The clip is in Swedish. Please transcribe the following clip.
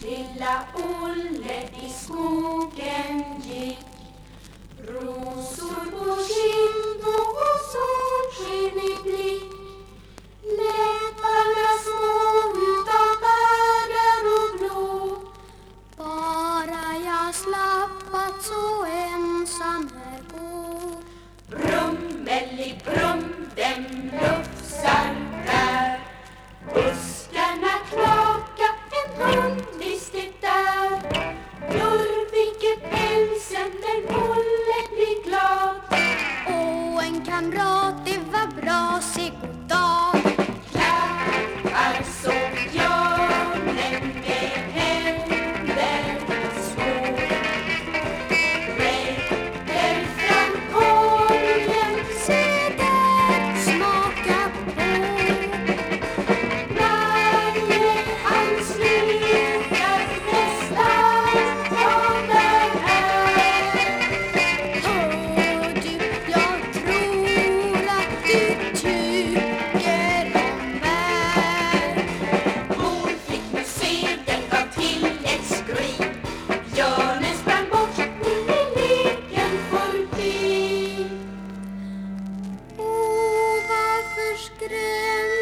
Lilla Olle i skogen gick. Rosor på kind och solsken i blick. Läpparna små utav bägare och blå. Bara jag slapp att så ensam här aşk